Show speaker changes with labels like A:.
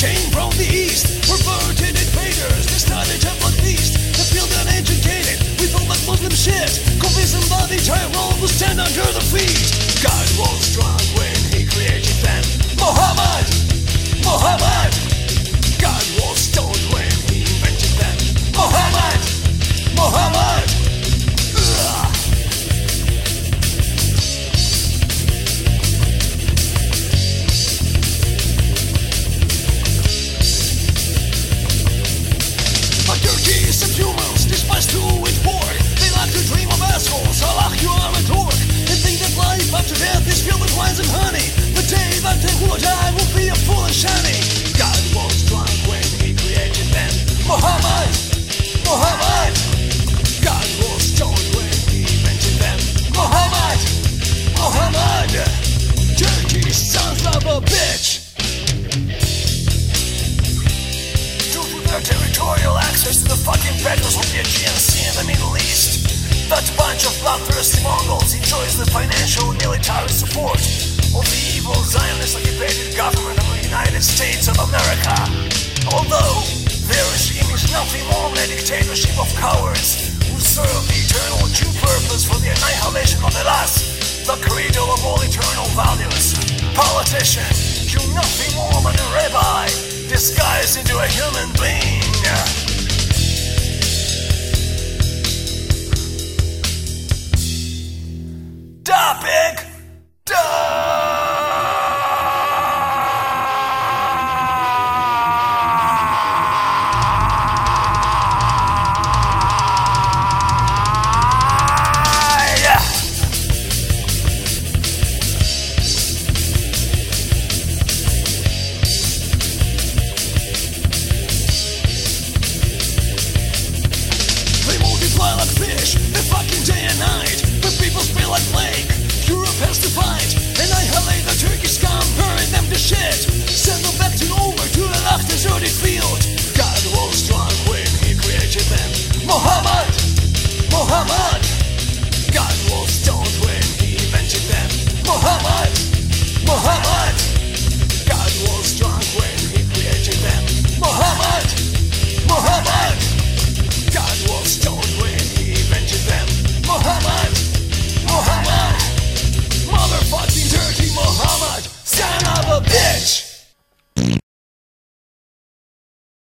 A: came from. The fucking petals of the Aegean Sea and the Middle East, that bunch of bloodthirsty Mongols enjoys the financial and military support of the evil Zionist occupied government of the United States of America. Although their regime is nothing more than a dictatorship of cowards who serve the eternal due purpose for the annihilation of the last, the credo of all eternal values. Politician, you nothing more than a rabbi disguised into a human Like fish, they fucking day and night. The people like plague. Europe has to fight. Annihilate the Turkish scum, bury them to shit. Send them back to over to the last deserted field. God was strong when he created them. Muhammad, Muhammad.